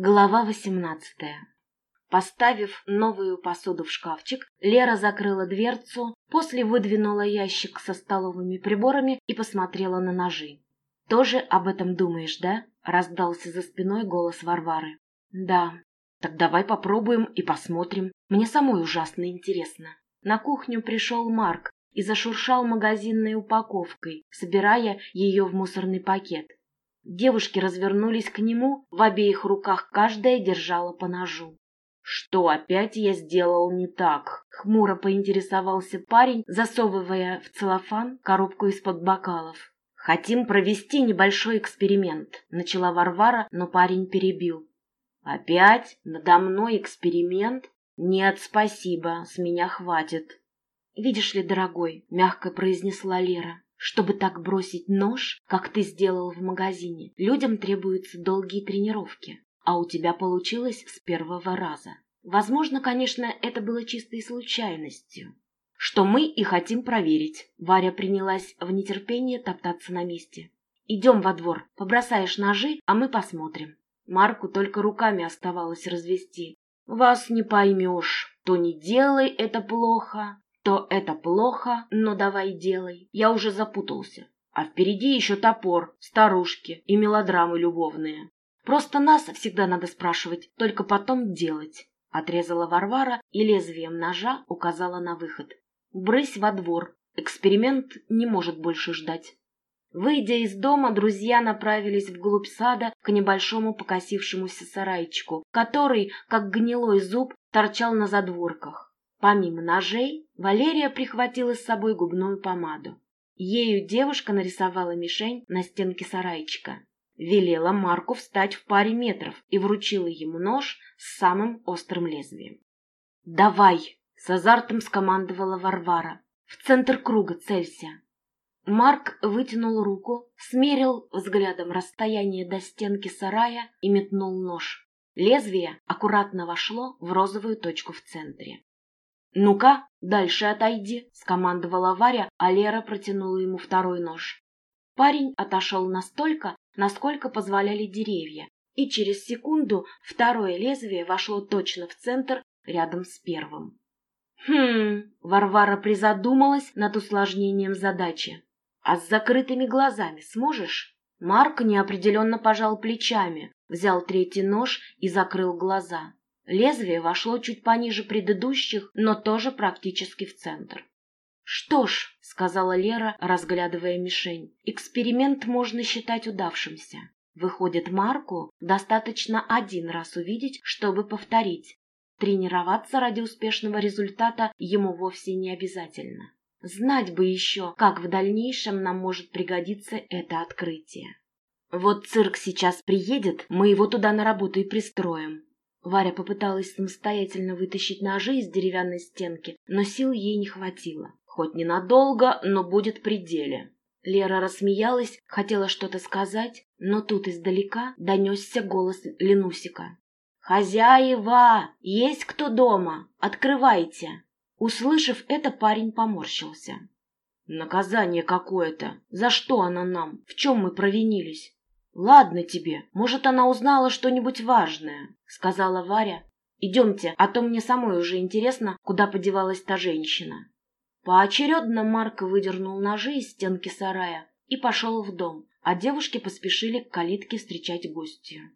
Глава восемнадцатая. Поставив новую посуду в шкафчик, Лера закрыла дверцу, после выдвинула ящик со столовыми приборами и посмотрела на ножи. «Тоже об этом думаешь, да?» — раздался за спиной голос Варвары. «Да. Так давай попробуем и посмотрим. Мне самой ужасно интересно». На кухню пришел Марк и зашуршал магазинной упаковкой, собирая ее в мусорный пакет. Девушки развернулись к нему, в обеих руках каждая держала по ножу. «Что опять я сделал не так?» — хмуро поинтересовался парень, засовывая в целлофан коробку из-под бокалов. «Хотим провести небольшой эксперимент», — начала Варвара, но парень перебил. «Опять? Надо мной эксперимент? Нет, спасибо, с меня хватит». «Видишь ли, дорогой», — мягко произнесла Лера, чтобы так бросить нож, как ты сделал в магазине, людям требуются долгие тренировки, а у тебя получилось с первого раза. Возможно, конечно, это было чистой случайностью. Что мы и хотим проверить. Варя принялась в нетерпении топтаться на месте. Идем во двор, побросаешь ножи, а мы посмотрим. Марку только руками оставалось развести. Вас не поймешь, то не делай это плохо, то это плохо, но давай делай. Я уже запутался. А впереди еще топор, старушки и мелодрамы любовные. Просто нас всегда надо спрашивать, только потом делать. Отрезала Варвара и лезвием ножа указала на выход. Брысь во двор. Эксперимент не может больше ждать. Выйдя из дома, друзья направились вглубь сада к небольшому покосившемуся сарайчику, который, как гнилой зуб, торчал на задворках. Помимо ножей, Валерия прихватила с собой губную помаду. Ею девушка нарисовала мишень на стенке сарайчика. Велела Марку встать в паре метров и вручила ему нож с самым острым лезвием. «Давай!» — с азартом скомандовала Варвара. «В центр круга целься!» Марк вытянул руку, смерил взглядом расстояние до стенки сарая и метнул нож. Лезвие аккуратно вошло в розовую точку в центре. «Ну-ка, дальше отойди», — скомандовала Варя, а Лера протянула ему второй нож. Парень отошел настолько, насколько позволяли деревья, и через секунду второе лезвие вошло точно в центр рядом с первым. «Хм...» — Варвара призадумалась над усложнением задачи. «А с закрытыми глазами сможешь?» Марк неопределенно пожал плечами, взял третий нож и закрыл глаза. Лезвие вошло чуть пониже предыдущих, но тоже практически в центр. «Что ж», — сказала Лера, разглядывая мишень, — «эксперимент можно считать удавшимся. Выходит, Марку достаточно один раз увидеть, чтобы повторить. Тренироваться ради успешного результата ему вовсе не обязательно. Знать бы еще, как в дальнейшем нам может пригодиться это открытие. Вот цирк сейчас приедет, мы его туда на работу и пристроим. Варя попыталась самостоятельно вытащить ножи из деревянной стенки, но сил ей не хватило. Хоть ненадолго, но будет при деле. Лера рассмеялась, хотела что-то сказать, но тут издалека донесся голос Ленусика. «Хозяева! Есть кто дома? Открывайте!» Услышав это, парень поморщился. «Наказание какое-то! За что оно нам? В чем мы провинились?» «Ладно тебе, может, она узнала что-нибудь важное», — сказала Варя. «Идемте, а то мне самой уже интересно, куда подевалась та женщина». Поочередно Марк выдернул ножи из стенки сарая и пошел в дом, а девушки поспешили к калитке встречать гостью.